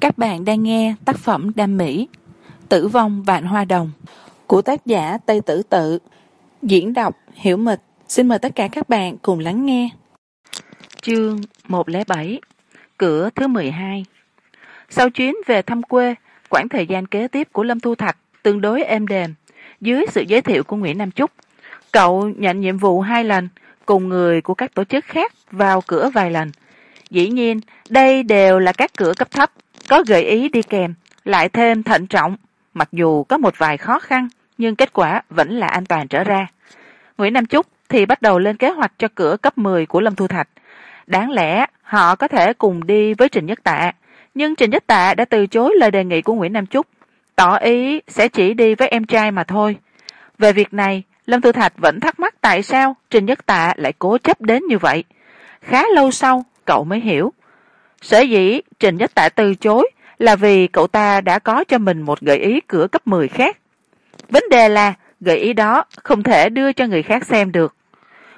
các bạn đang nghe tác phẩm đam mỹ, tử vong vạn hoa đồng, của tác giả tây tử tự. Diễn đọc hiểu mịch. Xin mời tất cả các bạn cùng lắng nghe. Chương một lẻ bảy, cửa thứ mười hai. Sau chuyến về thăm quê, quãng thời gian kế tiếp của lâm thu thạch tương đối êm đềm dưới sự giới thiệu của nguyễn nam trúc cậu nhận nhiệm vụ hai lần, cùng người của các tổ chức khác vào cửa vài lần. Dĩ nhiên, đây đều là các cửa cấp thấp có gợi ý đi kèm, lại thêm thận trọng, mặc dù có một vài khó khăn, nhưng kết quả vẫn là an toàn trở ra. Nguyễn nam chúc thì bắt đầu lên kế hoạch cho cửa cấp mười của lâm thu thạch. Đáng lẽ họ có thể cùng đi với trình nhất tạ, nhưng trình nhất tạ đã từ chối lời đề nghị của nguyễn nam chúc. Tỏ ý sẽ chỉ đi với em trai mà thôi. Về việc này, lâm thu thạch vẫn thắc mắc tại sao trình nhất tạ lại cố chấp đến như vậy. Khá lâu sau, cậu mới hiểu sở dĩ trình nhất tạ từ chối là vì cậu ta đã có cho mình một gợi ý cửa cấp mười khác. Vấn đề là, gợi ý đó không thể đưa cho người khác xem được.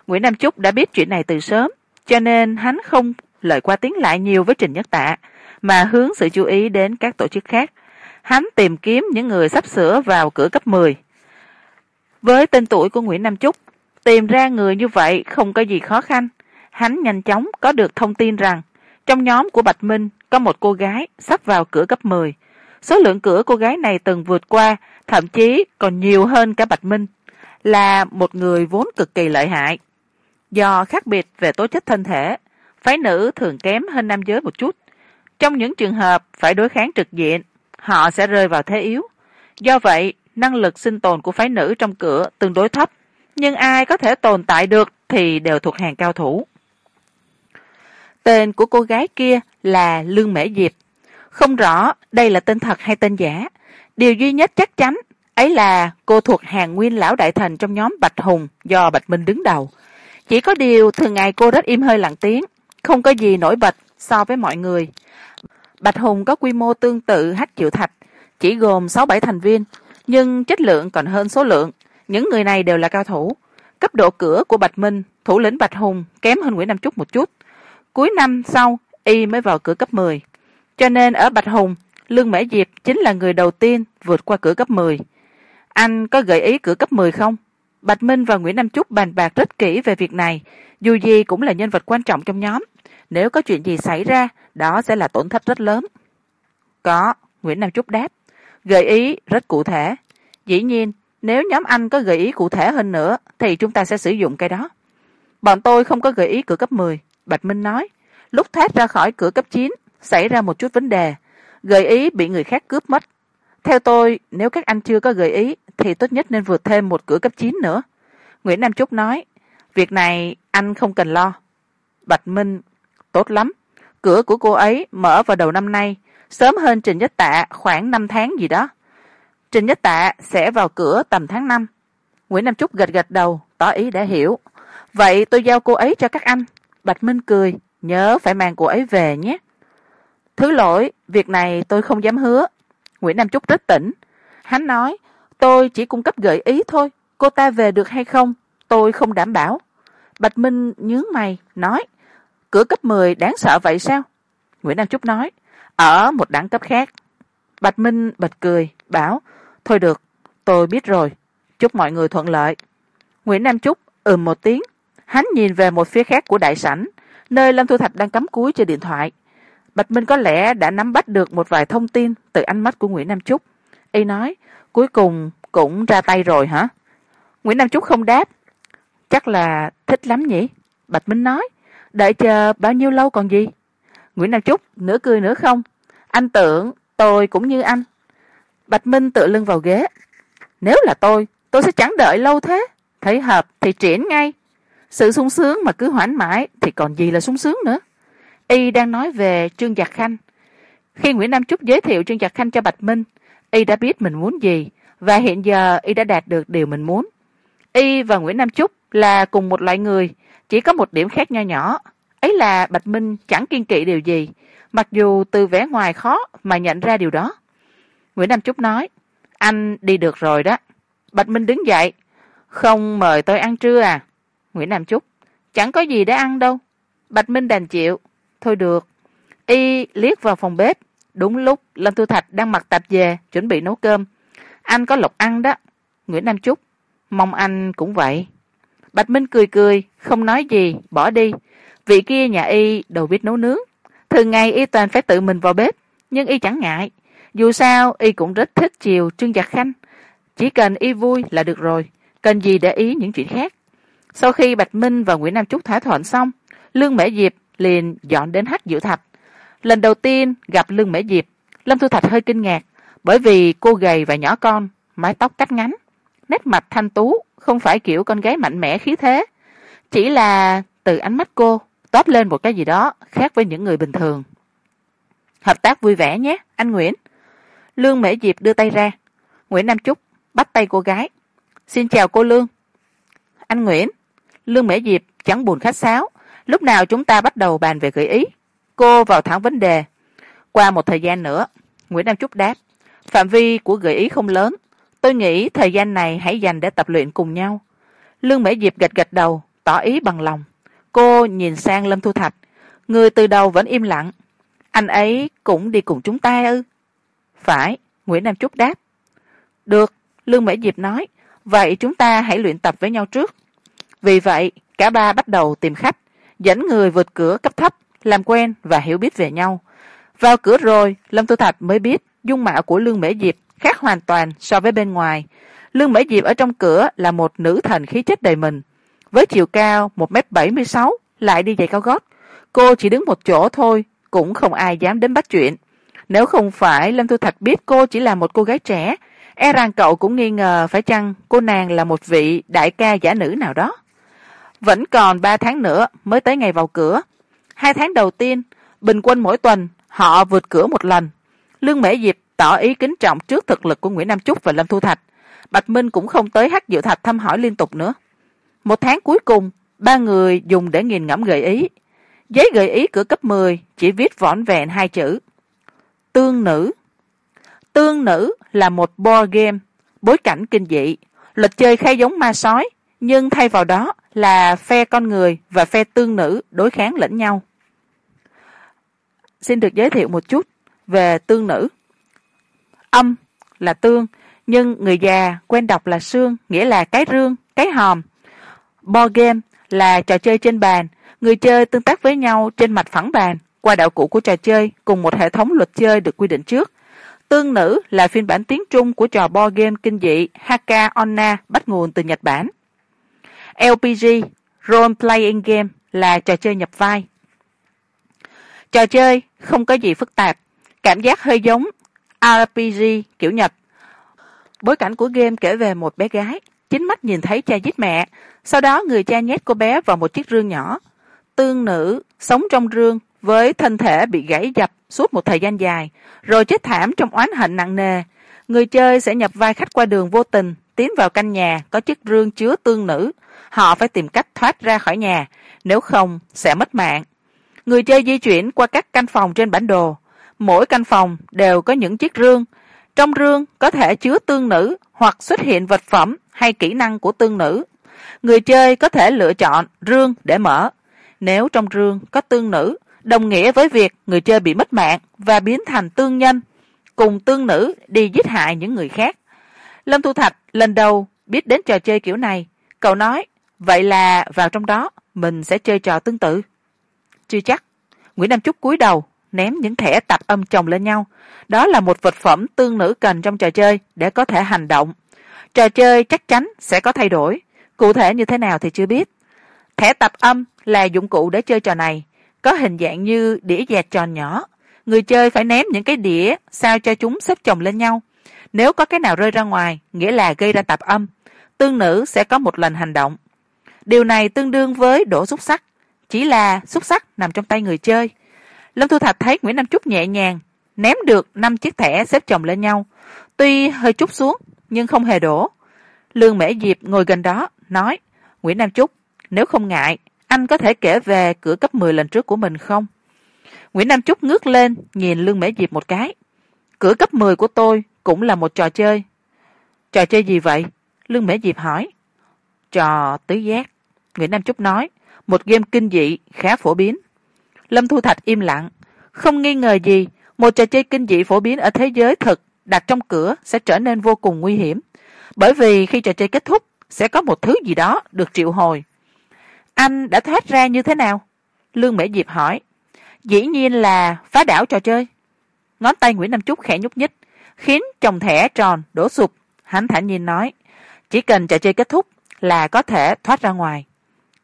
Nguyễn nam chúc đã biết chuyện này từ sớm, cho nên hắn không lời qua tiếng lại nhiều với trình nhất tạ, mà hướng sự chú ý đến các tổ chức khác. Hắn tìm kiếm những người sắp sửa vào cửa cấp mười. Với tên tuổi của nguyễn nam chúc, tìm ra người như vậy không có gì khó khăn. Hắn nhanh chóng có được thông tin rằng trong nhóm của bạch minh, có một cô gái sắp vào cửa cấp mười. Số lượng cửa cô gái này từng vượt qua, thậm chí còn nhiều hơn cả bạch minh. Là một người vốn cực kỳ lợi hại. Do khác biệt về tố chất thân thể, phái nữ thường kém hơn nam giới một chút. Trong những trường hợp phải đối kháng trực diện, họ sẽ rơi vào thế yếu. Do vậy, năng lực sinh tồn của phái nữ trong cửa tương đối thấp. Nhưng ai có thể tồn tại được thì đều thuộc hàng cao thủ tên của cô gái kia là lương mễ diệp. Không rõ đây là tên thật hay tên giả. Điều duy nhất chắc chắn, ấy là cô thuộc hàng nguyên lão đại thành trong nhóm bạch hùng do bạch minh đứng đầu. Chỉ có điều thường ngày cô rất im hơi lặng tiếng, không có gì nổi bật so với mọi người. Bạch hùng có quy mô tương tự hách triệu thạch, chỉ gồm sáu bảy thành viên, nhưng chất lượng còn hơn số lượng. Những người này đều là cao thủ. Cấp độ cửa của bạch minh, thủ lĩnh bạch hùng kém hơn nguyễn nam trúc một chút cuối năm sau, y mới vào cửa cấp mười. Cho nên ở bạch hùng, lương mễ diệp chính là người đầu tiên vượt qua cửa cấp mười. Anh có gợi ý cửa cấp mười không? Bạch minh và nguyễn nam trúc bàn bạc rất kỹ về việc này. Dù gì cũng là nhân vật quan trọng trong nhóm. Nếu có chuyện gì xảy ra, đó sẽ là tổn thất rất lớn. Có, nguyễn nam trúc đáp. Gợi ý rất cụ thể. Dĩ nhiên, nếu nhóm anh có gợi ý cụ thể hơn nữa, thì chúng ta sẽ sử dụng cái đó. Bọn tôi không có gợi ý cửa cấp mười bạch minh nói, lúc thét ra khỏi cửa cấp chín, xảy ra một chút vấn đề. Gợi ý bị người khác cướp mất. Theo tôi, nếu các anh chưa có gợi ý, thì tốt nhất nên vượt thêm một cửa cấp chín nữa. Nguyễn nam trúc nói, việc này anh không cần lo. Bạch minh, tốt lắm. Cửa của cô ấy mở vào đầu năm nay. Sớm hơn trình nhất tạ khoảng năm tháng gì đó. Trình nhất tạ sẽ vào cửa tầm tháng năm. Nguyễn nam trúc gật gật đầu, tỏ ý đã hiểu. Vậy tôi giao cô ấy cho các anh bạch minh cười, nhớ phải mang cô ấy về nhé. Thứ lỗi, việc này tôi không dám hứa. Nguyễn nam trúc rất tỉnh. Hắn nói, tôi chỉ cung cấp gợi ý thôi, cô ta về được hay không, tôi không đảm bảo. Bạch minh nhướng mày, nói, cửa cấp mười đáng sợ vậy sao? Nguyễn nam trúc nói, ở một đẳng cấp khác. Bạch minh bật cười, bảo, thôi được, tôi biết rồi. Chúc mọi người thuận lợi. Nguyễn nam trúc ừm một tiếng hắn nhìn về một phía khác của đại sảnh, nơi lâm thu thạch đang cắm cúi trên điện thoại. Bạch minh có lẽ đã nắm bắt được một vài thông tin từ ánh mắt của nguyễn nam trúc y nói, cuối cùng cũng ra tay rồi hả? Nguyễn nam trúc không đáp. Chắc là thích lắm nhỉ? Bạch minh nói. Đợi chờ bao nhiêu lâu còn gì? Nguyễn nam trúc nửa cười nửa không. Anh tưởng tôi cũng như anh. Bạch minh tựa lưng vào ghế. Nếu là tôi tôi sẽ chẳng đợi lâu thế. Thấy hợp thì triển ngay sự sung sướng mà cứ hoãn mãi thì còn gì là sung sướng nữa? Y đang nói về trương giặc khanh. Khi nguyễn nam trúc giới thiệu trương giặc khanh cho bạch minh, y đã biết mình muốn gì và hiện giờ y đã đạt được điều mình muốn. Y và nguyễn nam trúc là cùng một loại người, chỉ có một điểm khác nho nhỏ. Ấy là bạch minh chẳng kiên kỵ điều gì, mặc dù từ vẻ ngoài khó mà nhận ra điều đó. Nguyễn nam trúc nói, anh đi được rồi đó. Bạch minh đứng dậy, không mời tôi ăn trưa à? Nguyễn nam trúc chẳng có gì để ăn đâu. Bạch minh đành chịu. Thôi được. Y liếc vào phòng bếp. Đúng lúc, lâm thu thạch đang mặc tạp về, chuẩn bị nấu cơm. Anh có lộc ăn đó. Nguyễn nam trúc mong anh cũng vậy. Bạch minh cười cười, không nói gì, bỏ đi. Vị kia nhà y đầu biết nấu nướng. Thường ngày y toàn phải tự mình vào bếp, nhưng y chẳng ngại. Dù sao, y cũng rất thích chiều trương giặc khanh. Chỉ cần y vui là được rồi. Cần gì để ý những chuyện khác? Sau khi bạch minh và nguyễn nam trúc thỏa thuận xong, lương mễ diệp liền dọn đến hắc diệu thạch. Lần đầu tiên gặp lương mễ diệp, lâm thu thạch hơi kinh ngạc, bởi vì cô gầy và nhỏ con, mái tóc cắt ngắn, nét mặt thanh tú, không phải kiểu con gái mạnh mẽ khí thế. Chỉ là từ ánh mắt cô toát lên một cái gì đó khác với những người bình thường. Hợp tác vui vẻ nhé, anh nguyễn. Lương mễ diệp đưa tay ra. Nguyễn nam trúc bắt tay cô gái. Xin chào cô lương. Anh nguyễn lương mễ diệp chẳng buồn khách sáo. Lúc nào chúng ta bắt đầu bàn về gợi ý, cô vào thẳng vấn đề. Qua một thời gian nữa, nguyễn nam trúc đáp, phạm vi của gợi ý không lớn. Tôi nghĩ thời gian này hãy dành để tập luyện cùng nhau. Lương mễ diệp gật gật đầu, tỏ ý bằng lòng. Cô nhìn sang lâm thu thạch, người từ đầu vẫn im lặng. Anh ấy cũng đi cùng chúng ta ư? Phải, nguyễn nam trúc đáp. Được, lương mễ diệp nói. Vậy chúng ta hãy luyện tập với nhau trước vì vậy, cả ba bắt đầu tìm khách, dẫn người vượt cửa cấp thấp, làm quen và hiểu biết về nhau. Vào cửa rồi, lâm thu thạch mới biết dung mạo của lương mễ diệp khác hoàn toàn so với bên ngoài. Lương mễ diệp ở trong cửa là một nữ thần khí chất đầy mình. Với chiều cao một m bảy mươi sáu, lại đi giày cao gót. Cô chỉ đứng một chỗ thôi, cũng không ai dám đến bắt chuyện. Nếu không phải lâm thu thạch biết cô chỉ là một cô gái trẻ e rằng cậu cũng nghi ngờ phải chăng cô nàng là một vị đại ca giả nữ nào đó vẫn còn ba tháng nữa mới tới ngày vào cửa. Hai tháng đầu tiên, bình quân mỗi tuần, họ vượt cửa một lần. Lương mễ diệp tỏ ý kính trọng trước thực lực của nguyễn nam trúc và lâm thu thạch. Bạch minh cũng không tới hắc diệu thạch thăm hỏi liên tục nữa. Một tháng cuối cùng, ba người dùng để nghiền ngẫm gợi ý. Giấy gợi ý cửa cấp mười chỉ viết vỏn vẹn hai chữ. Tương nữ. Tương nữ là một board game, bối cảnh kinh dị. Luật chơi khá giống ma sói, nhưng thay vào đó là phe con người và phe tương nữ đối kháng lẫn nhau. Xin được giới thiệu một chút về tương nữ. Âm là tương, nhưng người già quen đọc là xương, nghĩa là cái rương, cái hòm. Bo game là trò chơi trên bàn. Người chơi tương tác với nhau trên mặt phẳng bàn, qua đạo cụ của trò chơi cùng một hệ thống luật chơi được quy định trước. Tương nữ là phiên bản tiếng trung của trò bo game kinh dị haka onna bắt nguồn từ nhật bản lpg role playing game là trò chơi nhập vai. Trò chơi không có gì phức tạp, cảm giác hơi giống rpg kiểu nhật. Bối cảnh của game kể về một bé gái, chính mắt nhìn thấy cha giết mẹ, sau đó người cha nhét cô bé vào một chiếc rương nhỏ. Tương nữ sống trong rương với thân thể bị gãy dập suốt một thời gian dài, rồi chết thảm trong oán hận nặng nề. Người chơi sẽ nhập vai khách qua đường vô tình, tiến vào căn nhà có chiếc rương chứa tương nữ họ phải tìm cách thoát ra khỏi nhà, nếu không sẽ mất mạng. Người chơi di chuyển qua các căn phòng trên bản đồ, mỗi căn phòng đều có những chiếc rương. Trong rương có thể chứa tương nữ hoặc xuất hiện vật phẩm hay kỹ năng của tương nữ. Người chơi có thể lựa chọn rương để mở. Nếu trong rương có tương nữ, đồng nghĩa với việc người chơi bị mất mạng và biến thành tương nhân, cùng tương nữ đi giết hại những người khác. Lâm thu thạch lần đầu biết đến trò chơi kiểu này, cậu nói vậy là vào trong đó, mình sẽ chơi trò tương tự. Chưa chắc. Nguyễn nam trúc cúi đầu, ném những thẻ tạp âm chồng lên nhau. Đó là một vật phẩm tương nữ cần trong trò chơi để có thể hành động. Trò chơi chắc chắn sẽ có thay đổi. Cụ thể như thế nào thì chưa biết. Thẻ tạp âm là dụng cụ để chơi trò này. Có hình dạng như đĩa dẹt tròn nhỏ. Người chơi phải ném những cái đĩa sao cho chúng xếp chồng lên nhau. Nếu có cái nào rơi ra ngoài, nghĩa là gây ra tạp âm, tương nữ sẽ có một lần hành động điều này tương đương với đổ xúc sắc. Chỉ là xúc sắc nằm trong tay người chơi. Lâm thu thạch thấy nguyễn nam trúc nhẹ nhàng, ném được năm chiếc thẻ xếp chồng lên nhau. Tuy hơi chút xuống, nhưng không hề đổ. Lương mễ diệp ngồi gần đó, nói, nguyễn nam trúc, nếu không ngại, anh có thể kể về cửa cấp mười lần trước của mình không? Nguyễn nam trúc ngước lên, nhìn lương mễ diệp một cái. Cửa cấp mười của tôi cũng là một trò chơi. Trò chơi gì vậy? Lương mễ diệp hỏi. Trò tứ giác nguyễn nam trúc nói, một game kinh dị, khá phổ biến. Lâm thu thạch im lặng, không nghi ngờ gì, một trò chơi kinh dị phổ biến ở thế giới thực đặt trong cửa sẽ trở nên vô cùng nguy hiểm. Bởi vì khi trò chơi kết thúc, sẽ có một thứ gì đó được triệu hồi. Anh đã thoát ra như thế nào? Lương mễ diệp hỏi. Dĩ nhiên là phá đảo trò chơi. Ngón tay nguyễn nam trúc khẽ nhúc nhích, khiến chồng thẻ tròn đổ sụp. Hắn thản nhiên nói, chỉ cần trò chơi kết thúc là có thể thoát ra ngoài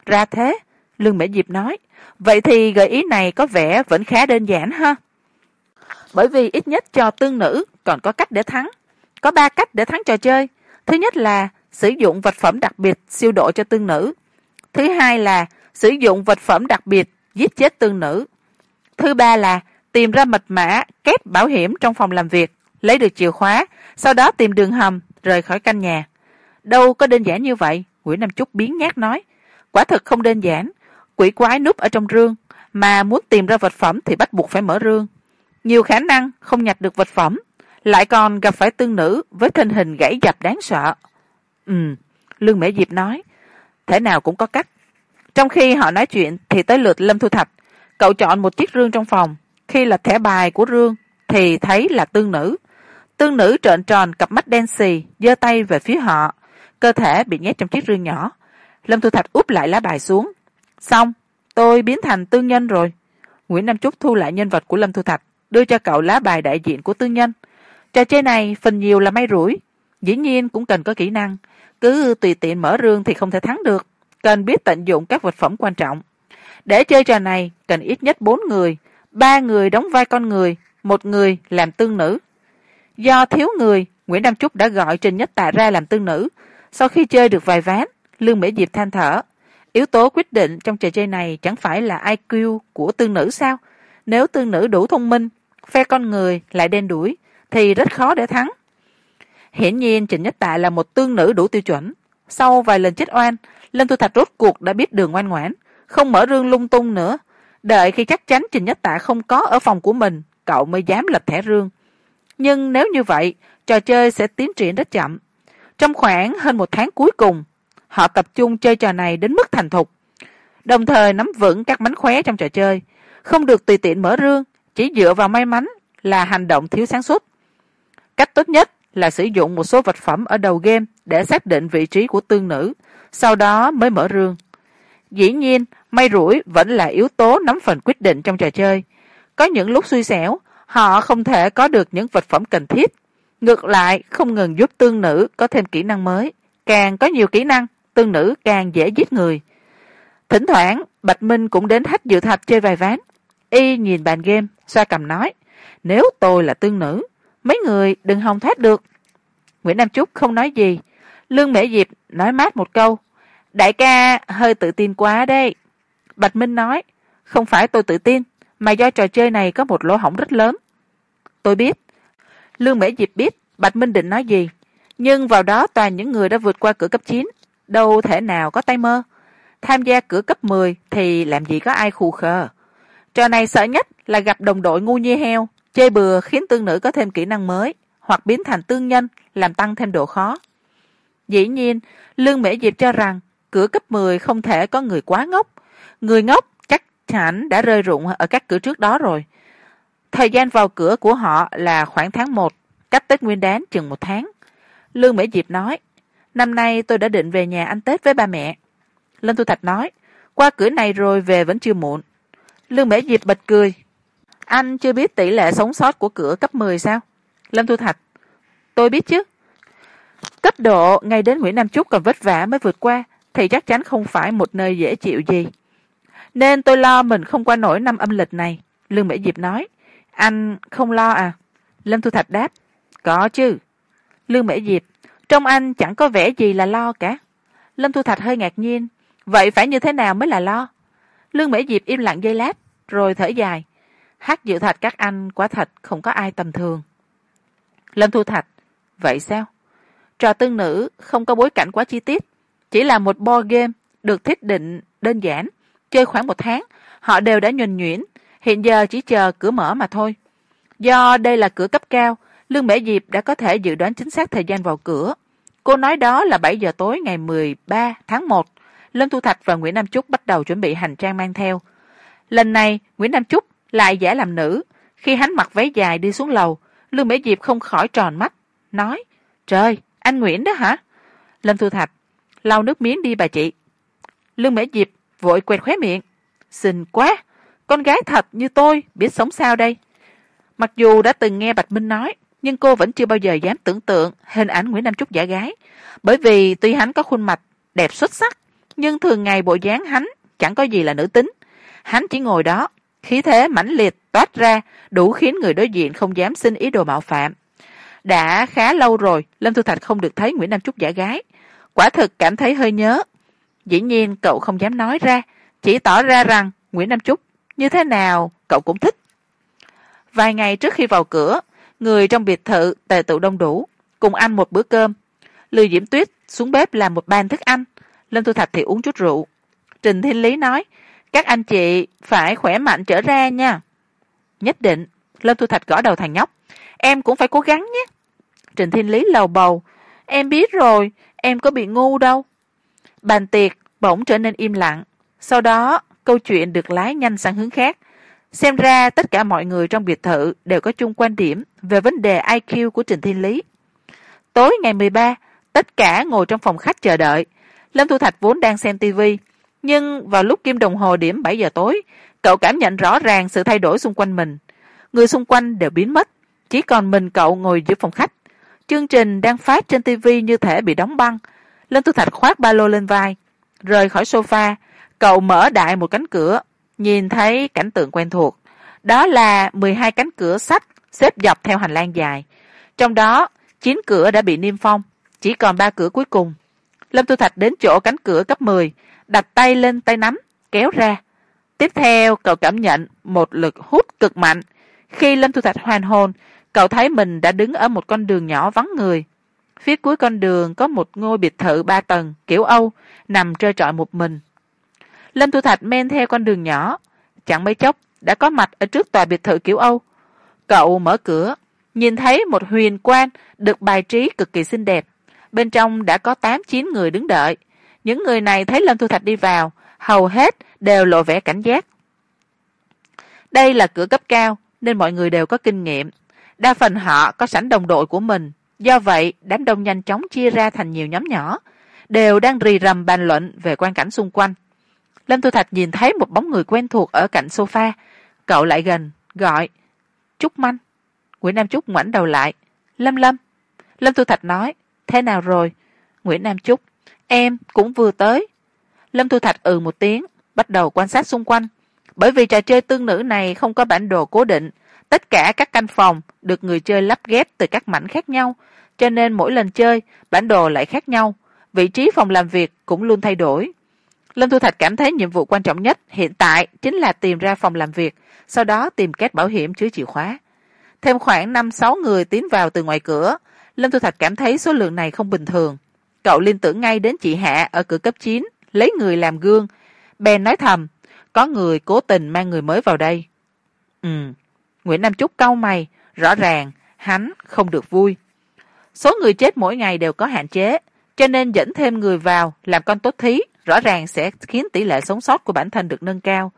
ra thế, lương mễ diệp nói. Vậy thì gợi ý này có vẻ vẫn khá đơn giản ha. Bởi vì ít nhất cho tương nữ còn có cách để thắng. Có ba cách để thắng trò chơi. Thứ nhất là sử dụng vật phẩm đặc biệt siêu độ cho tương nữ. Thứ hai là sử dụng vật phẩm đặc biệt giết chết tương nữ. Thứ ba là tìm ra mật mã kép bảo hiểm trong phòng làm việc, lấy được chìa khóa, sau đó tìm đường hầm rời khỏi căn nhà. Đâu có đơn giản như vậy, nguyễn nam trúc biến nhát nói quả thực không đơn giản. Quỷ quái núp ở trong rương, mà muốn tìm ra vật phẩm thì bắt buộc phải mở rương. Nhiều khả năng không nhặt được vật phẩm, lại còn gặp phải tương nữ với thân hình gãy dập đáng sợ. Ừ lương mễ diệp nói thể nào cũng có cách. Trong khi họ nói chuyện thì tới lượt lâm thu thạch, cậu chọn một chiếc rương trong phòng. Khi là thẻ bài của rương thì thấy là tương nữ. Tương nữ trợn tròn cặp mắt đen xì, giơ tay về phía họ. Cơ thể bị nhét trong chiếc rương nhỏ lâm thu thạch úp lại lá bài xuống. Xong, tôi biến thành tương nhân rồi. Nguyễn nam trúc thu lại nhân vật của lâm thu thạch, đưa cho cậu lá bài đại diện của tương nhân. Trò chơi này phần nhiều là may rủi, dĩ nhiên cũng cần có kỹ năng. Cứ tùy tiện mở rương thì không thể thắng được. Cần biết tận dụng các vật phẩm quan trọng. Để chơi trò này, cần ít nhất bốn người. Ba người đóng vai con người, một người làm tương nữ. Do thiếu người, nguyễn nam trúc đã gọi trình nhất tạ ra làm tương nữ. Sau khi chơi được vài ván lương mễ diệp than thở, yếu tố quyết định trong trò chơi này chẳng phải là iq của tương nữ sao? Nếu tương nữ đủ thông minh, phe con người lại đen đuổi, thì rất khó để thắng. Hiển nhiên, trịnh nhất tạ là một tương nữ đủ tiêu chuẩn. Sau vài lần chết oan, lâm thu thạch rốt cuộc đã biết đường ngoan ngoãn, không mở rương lung tung nữa. Đợi khi chắc chắn trình nhất tạ không có ở phòng của mình, cậu mới dám lật thẻ rương. Nhưng nếu như vậy, trò chơi sẽ tiến triển rất chậm. Trong khoảng hơn một tháng cuối cùng họ tập trung chơi trò này đến mức thành thục. Đồng thời nắm vững các mánh khóe trong trò chơi. Không được tùy tiện mở rương, chỉ dựa vào may mắn là hành động thiếu sáng suốt. Cách tốt nhất là sử dụng một số vật phẩm ở đầu game để xác định vị trí của tương nữ, sau đó mới mở rương. Dĩ nhiên, may rủi vẫn là yếu tố nắm phần quyết định trong trò chơi. Có những lúc xui xẻo, họ không thể có được những vật phẩm cần thiết. Ngược lại, không ngừng giúp tương nữ có thêm kỹ năng mới, càng có nhiều kỹ năng tương nữ càng dễ giết người. Thỉnh thoảng, bạch minh cũng đến hách dự thạch chơi vài ván. Y nhìn bàn game, xoa cầm nói, nếu tôi là tương nữ, mấy người đừng hòng thoát được. Nguyễn nam trúc không nói gì. Lương mễ diệp nói mát một câu, đại ca hơi tự tin quá đấy. Bạch minh nói, không phải tôi tự tin, mà do trò chơi này có một lỗ hổng rất lớn. Tôi biết. Lương mễ diệp biết bạch minh định nói gì, nhưng vào đó toàn những người đã vượt qua cửa cấp chín đâu thể nào có tay mơ. Tham gia cửa cấp mười thì làm gì có ai khù khờ. Trò này sợ nhất là gặp đồng đội ngu như heo chơi bừa khiến tương nữ có thêm kỹ năng mới, hoặc biến thành tương nhân, làm tăng thêm độ khó. Dĩ nhiên, lương mễ diệp cho rằng cửa cấp mười không thể có người quá ngốc. Người ngốc chắc hẳn đã rơi rụng ở các cửa trước đó rồi. Thời gian vào cửa của họ là khoảng tháng một, cách tết nguyên đán chừng một tháng. Lương mễ diệp nói năm nay tôi đã định về nhà ăn tết với ba mẹ. Lâm thu thạch nói, qua cửa này rồi về vẫn chưa muộn. Lương mễ diệp bật cười. Anh chưa biết tỷ lệ sống sót của cửa cấp mười sao? Lâm thu thạch, tôi biết chứ. Cấp độ ngay đến nguyễn nam trúc còn vất vả mới vượt qua, thì chắc chắn không phải một nơi dễ chịu gì. Nên tôi lo mình không qua nổi năm âm lịch này. Lương mễ diệp nói, anh không lo à? Lâm thu thạch đáp, có chứ. Lương mễ diệp trong anh chẳng có vẻ gì là lo cả. Lâm thu thạch hơi ngạc nhiên. Vậy phải như thế nào mới là lo? Lương mễ diệp im lặng giây lát, rồi thở dài. Hát dự thạch các anh quả thật không có ai tầm thường. Lâm thu thạch, vậy sao? Trò tương nữ không có bối cảnh quá chi tiết. Chỉ là một bo game được thiết định đơn giản, chơi khoảng một tháng, họ đều đã nhuần nhuyễn. Hiện giờ chỉ chờ cửa mở mà thôi. Do đây là cửa cấp cao lương mễ diệp đã có thể dự đoán chính xác thời gian vào cửa. Cô nói đó là bảy giờ tối ngày mười ba tháng một. Lâm thu thạch và nguyễn nam trúc bắt đầu chuẩn bị hành trang mang theo. Lần này, nguyễn nam trúc lại giả làm nữ. Khi hắn mặc váy dài đi xuống lầu, lương mễ diệp không khỏi tròn mắt, nói, trời, anh nguyễn đó hả? Lâm thu thạch, lau nước miếng đi bà chị. Lương mễ diệp vội quẹt khóe miệng, xinh quá, con gái thật như tôi, biết sống sao đây? Mặc dù đã từng nghe bạch minh nói nhưng cô vẫn chưa bao giờ dám tưởng tượng hình ảnh nguyễn nam trúc giả gái. Bởi vì tuy hắn có khuôn mặt đẹp xuất sắc, nhưng thường ngày bộ dáng hắn chẳng có gì là nữ tính. Hắn chỉ ngồi đó, khí thế mãnh liệt toát ra, đủ khiến người đối diện không dám xin ý đồ mạo phạm. Đã khá lâu rồi, lâm thu thạch không được thấy nguyễn nam trúc giả gái. Quả thực cảm thấy hơi nhớ. Dĩ nhiên cậu không dám nói ra, chỉ tỏ ra rằng nguyễn nam trúc như thế nào cậu cũng thích. Vài ngày trước khi vào cửa người trong biệt thự tề tụ đông đủ, cùng ăn một bữa cơm. Lưu diễm tuyết xuống bếp làm một bàn thức ăn. Lâm thu thạch thì uống chút rượu. Trình thiên lý nói, các anh chị phải khỏe mạnh trở ra nha. Nhất định, lâm thu thạch gõ đầu thằng nhóc. Em cũng phải cố gắng nhé. Trình thiên lý lầu bầu, em biết rồi, em có bị ngu đâu. Bàn tiệc bỗng trở nên im lặng. Sau đó, câu chuyện được lái nhanh sang hướng khác xem ra tất cả mọi người trong biệt thự đều có chung quan điểm về vấn đề iq của trình thiên lý. Tối ngày mười ba, tất cả ngồi trong phòng khách chờ đợi. Lâm thu thạch vốn đang xem tv nhưng vào lúc kim đồng hồ điểm bảy giờ tối, cậu cảm nhận rõ ràng sự thay đổi xung quanh mình. Người xung quanh đều biến mất, chỉ còn mình cậu ngồi giữa phòng khách. Chương trình đang phát trên tv như thể bị đóng băng. Lâm thu thạch khoác ba lô lên vai, rời khỏi sofa, cậu mở đại một cánh cửa nhìn thấy cảnh tượng quen thuộc. Đó là mười hai cánh cửa sắt xếp dọc theo hành lang dài. Trong đó, chín cửa đã bị niêm phong, chỉ còn ba cửa cuối cùng. Lâm tu thạch đến chỗ cánh cửa cấp mười, đặt tay lên tay nắm, kéo ra. Tiếp theo, cậu cảm nhận một lực hút cực mạnh. Khi lâm thu thạch hoàn hồn, cậu thấy mình đã đứng ở một con đường nhỏ vắng người. Phía cuối con đường có một ngôi biệt thự ba tầng, kiểu âu, nằm trơ trọi một mình lâm thu thạch men theo con đường nhỏ. Chẳng mấy chốc, đã có mặt ở trước tòa biệt thự kiểu âu. Cậu mở cửa, nhìn thấy một huyền quan được bài trí cực kỳ xinh đẹp. Bên trong đã có tám, chín người đứng đợi. Những người này thấy lâm thu thạch đi vào, hầu hết đều lộ vẻ cảnh giác. Đây là cửa cấp cao, nên mọi người đều có kinh nghiệm. Đa phần họ có sẵn đồng đội của mình. Do vậy, đám đông nhanh chóng chia ra thành nhiều nhóm nhỏ. Đều đang rì rầm bàn luận về quan cảnh xung quanh lâm Tu thạch nhìn thấy một bóng người quen thuộc ở cạnh sofa. Cậu lại gần, gọi, trúc manh. Nguyễn nam trúc ngoảnh đầu lại, lâm lâm. Lâm Tu thạch nói, thế nào rồi? Nguyễn nam trúc, em cũng vừa tới. Lâm Tu thạch ừ một tiếng, bắt đầu quan sát xung quanh. Bởi vì trò chơi tương nữ này không có bản đồ cố định, tất cả các căn phòng được người chơi lắp ghép từ các mảnh khác nhau, cho nên mỗi lần chơi, bản đồ lại khác nhau, vị trí phòng làm việc cũng luôn thay đổi lâm thu thạch cảm thấy nhiệm vụ quan trọng nhất hiện tại chính là tìm ra phòng làm việc, sau đó tìm két bảo hiểm chứa chìa khóa. Thêm khoảng năm sáu người tiến vào từ ngoài cửa, lâm thu thạch cảm thấy số lượng này không bình thường. Cậu liên tưởng ngay đến chị hạ ở cửa cấp chín, lấy người làm gương. Bèn nói thầm, có người cố tình mang người mới vào đây. Ừ. Nguyễn nam trúc cau mày, rõ ràng hắn không được vui. Số người chết mỗi ngày đều có hạn chế, cho nên dẫn thêm người vào làm con tốt thí rõ ràng sẽ khiến tỷ lệ sống sót của bản thân được nâng cao.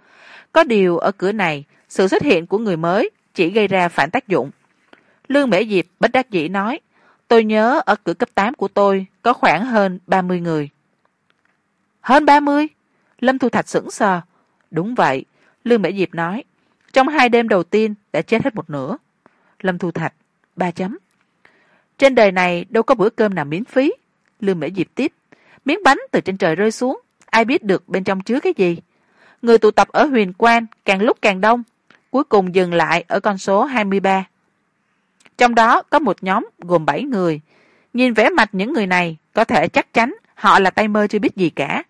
Có điều ở cửa này, sự xuất hiện của người mới chỉ gây ra phản tác dụng. Lương mễ diệp bất đắc dĩ nói, tôi nhớ ở cửa cấp tám của tôi có khoảng hơn ba mươi người. Hơn ba mươi? Lâm thu thạch sững sờ. Đúng vậy, lương mễ diệp nói. Trong hai đêm đầu tiên đã chết hết một nửa. Lâm thu thạch, ba chấm. Trên đời này đâu có bữa cơm nào miễn phí, lương mễ diệp tiếp miếng bánh từ trên trời rơi xuống. Ai biết được bên trong chứa cái gì. Người tụ tập ở huyền quan, càng lúc càng đông, cuối cùng dừng lại ở con số hai mươi ba. Trong đó có một nhóm gồm bảy người. Nhìn vẻ mặt những người này, có thể chắc chắn họ là tay mơ chưa biết gì cả.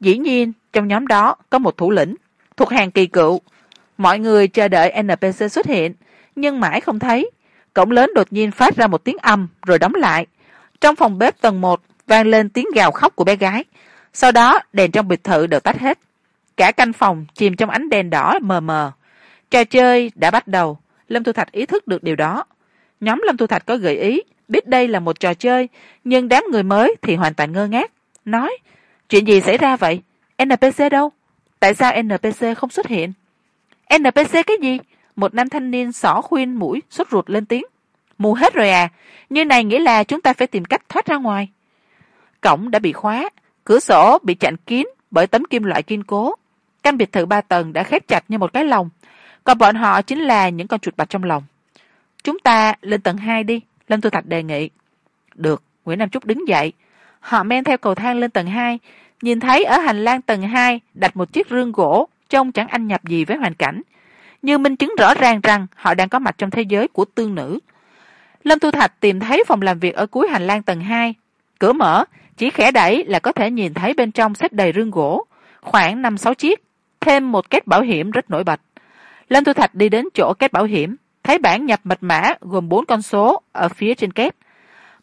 Dĩ nhiên, trong nhóm đó có một thủ lĩnh, thuộc hàng kỳ cựu. Mọi người chờ đợi npc xuất hiện, nhưng mãi không thấy. Cổng lớn đột nhiên phát ra một tiếng ầm rồi đóng lại. Trong phòng bếp tầng một vang lên tiếng gào khóc của bé gái. Sau đó, đèn trong biệt thự đều tắt hết. Cả căn phòng chìm trong ánh đèn đỏ mờ mờ. Trò chơi đã bắt đầu. Lâm thu thạch ý thức được điều đó. Nhóm lâm thu thạch có gợi ý, biết đây là một trò chơi, nhưng đám người mới thì hoàn toàn ngơ ngác. Nói, chuyện gì xảy ra vậy? Npc đâu? Tại sao npc không xuất hiện? Npc cái gì? Một nam thanh niên xỏ khuyên mũi sốt ruột lên tiếng. Mù hết rồi à? Như này nghĩa là chúng ta phải tìm cách thoát ra ngoài cổng đã bị khóa, cửa sổ bị chặn kín bởi tấm kim loại kiên cố. Căn biệt thự ba tầng đã khép chặt như một cái lồng. Còn bọn họ chính là những con chuột bạch trong lòng chúng ta lên tầng hai đi, lâm thu thạch đề nghị. Được, nguyễn nam trúc đứng dậy. Họ men theo cầu thang lên tầng hai, nhìn thấy ở hành lang tầng hai đặt một chiếc rương gỗ trông chẳng anh nhập gì với hoàn cảnh. Như minh chứng rõ ràng rằng họ đang có mặt trong thế giới của tương nữ. Lâm thu thạch tìm thấy phòng làm việc ở cuối hành lang tầng hai. Cửa mở chỉ khẽ đẩy là có thể nhìn thấy bên trong xếp đầy rương gỗ. Khoảng năm, sáu chiếc, thêm một két bảo hiểm rất nổi bật. Lâm thu thạch đi đến chỗ két bảo hiểm, thấy bảng nhập mật mã gồm bốn con số ở phía trên két.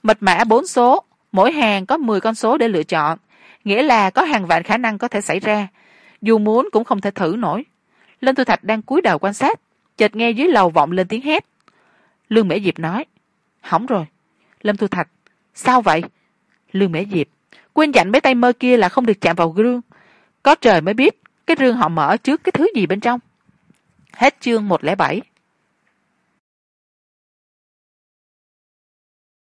Mật mã bốn số, mỗi hàng có mười con số để lựa chọn, nghĩa là có hàng vạn khả năng có thể xảy ra, dù muốn cũng không thể thử nổi. Lâm thu thạch đang cúi đầu quan sát, chợt nghe dưới lầu vọng lên tiếng hét. Lương mễ diệp nói, hỏng rồi. Lâm thu thạch, sao vậy? Lương mễ diệp. Quên dặn mấy tay mơ kia là không được chạm vào gương. Có trời mới biết cái rương họ mở trước cái thứ gì bên trong. Hết chương một lẻ bảy.